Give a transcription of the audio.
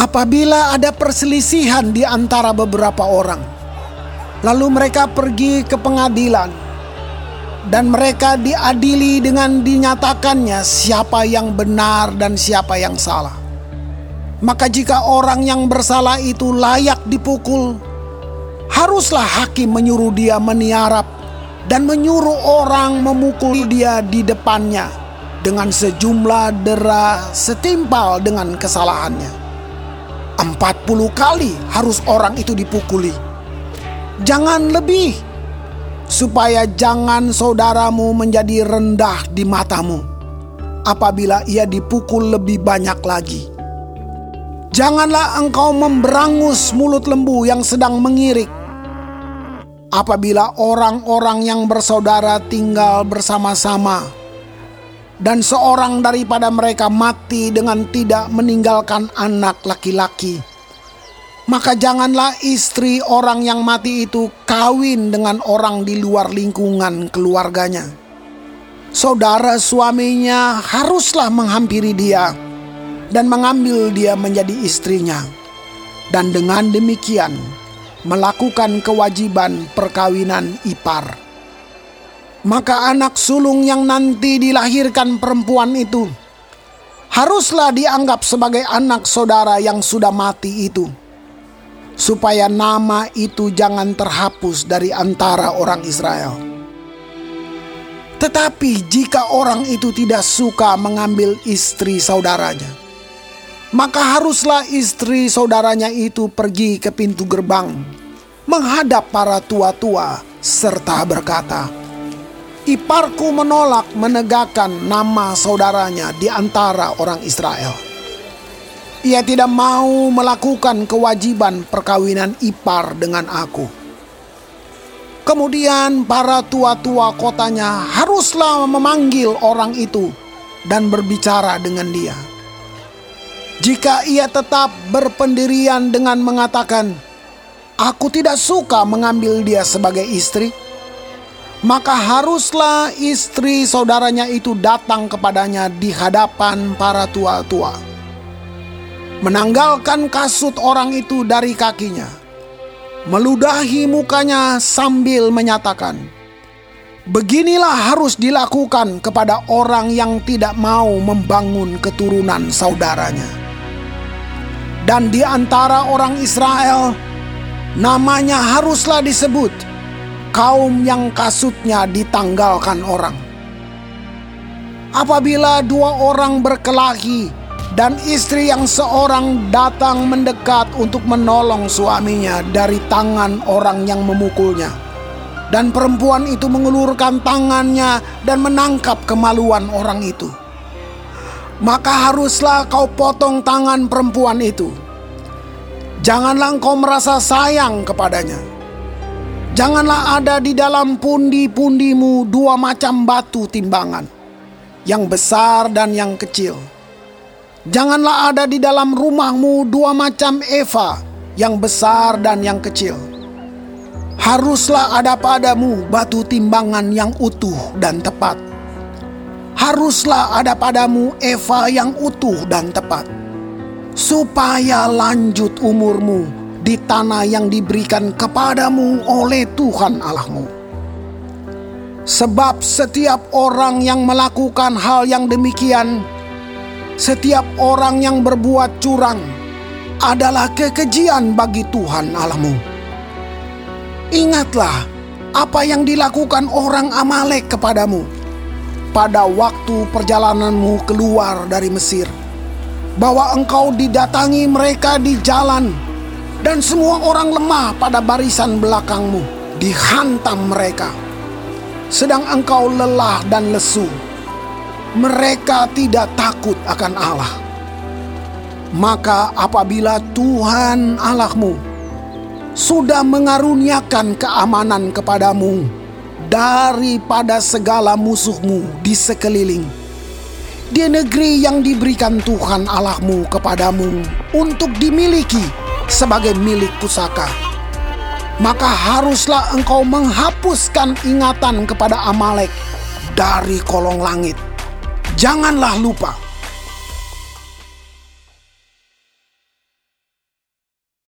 Apabila ada perselisihan di antara beberapa orang, lalu mereka pergi ke pengadilan, dan mereka diadili dengan dinyatakannya siapa yang benar dan siapa yang salah. Maka, jika orang yang bersalah itu layak dipukul, haruslah hakim menyuruh dia meniarap dan menyuruh orang memukul dia di depannya dengan sejumlah dera setimpal dengan kesalahannya. Empat puluh kali harus orang itu dipukuli. Jangan lebih, supaya jangan saudaramu menjadi rendah di matamu apabila ia dipukul lebih banyak lagi. Janganlah engkau memberangus mulut lembu yang sedang mengirik. Apabila orang-orang yang bersaudara tinggal bersama-sama, dan seorang daripada mereka mati dengan tidak meninggalkan anak laki-laki, maka janganlah istri orang yang mati itu kawin dengan orang di luar lingkungan keluarganya. Saudara suaminya haruslah menghampiri dia dan mengambil dia menjadi istrinya, dan dengan demikian melakukan kewajiban perkawinan ipar maka anak sulung yang nanti dilahirkan perempuan itu haruslah dianggap sebagai anak saudara yang sudah mati itu, supaya nama itu jangan terhapus dari antara orang Israel. Tetapi jika orang itu tidak suka mengambil istri saudaranya, maka haruslah istri saudaranya itu pergi ke pintu gerbang, menghadap para tua-tua, serta berkata, iparku menolak menegakkan nama saudaranya di antara orang Israel. Ia tidak mau melakukan kewajiban perkawinan ipar dengan aku. Kemudian para tua-tua kotanya haruslah memanggil orang itu dan berbicara dengan dia. Jika ia tetap berpendirian dengan mengatakan, "Aku tidak suka mengambil dia sebagai istri," maka haruslah istri saudaranya itu datang kepadanya di hadapan para tua-tua. Menanggalkan kasut orang itu dari kakinya, meludahi mukanya sambil menyatakan, Beginilah harus dilakukan kepada orang yang tidak mau membangun keturunan saudaranya. Dan di antara orang Israel, namanya haruslah disebut kaum yang kasutnya ditanggalkan orang. Apabila dua orang berkelahi dan istri yang seorang datang mendekat untuk menolong suaminya dari tangan orang yang memukulnya, dan perempuan itu mengulurkan tangannya dan menangkap kemaluan orang itu, maka haruslah kau potong tangan perempuan itu. Janganlah kau merasa sayang kepadanya Janganlah ada di dalam pundi-pundimu dua macam batu timbangan, yang besar dan yang kecil. Janganlah ada di dalam rumahmu dua macam eva, yang besar dan yang kecil. Haruslah ada padamu batu timbangan yang utuh dan tepat. Haruslah ada padamu eva yang utuh dan tepat, supaya lanjut umurmu di tanah yang diberikan kepadamu oleh Tuhan Allahmu. Sebab setiap orang yang melakukan hal yang demikian, setiap orang yang berbuat curang adalah kekejian bagi Tuhan Allahmu. Ingatlah apa yang dilakukan orang Amalek kepadamu pada waktu perjalananmu keluar dari Mesir, bahwa engkau didatangi mereka di jalan dan semua orang lemah pada barisan belakangmu dihantam mereka. Sedang engkau lelah dan lesu, mereka tidak takut akan Allah. Maka apabila Tuhan Allahmu sudah mengaruniakan keamanan kepadamu daripada segala musuhmu di sekeliling, di negeri yang diberikan Tuhan Allahmu kepadamu untuk dimiliki sebagai milik pusaka. Maka haruslah engkau menghapuskan ingatan kepada Amalek dari kolong langit. Janganlah lupa